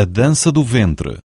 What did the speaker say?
A dança do ventre.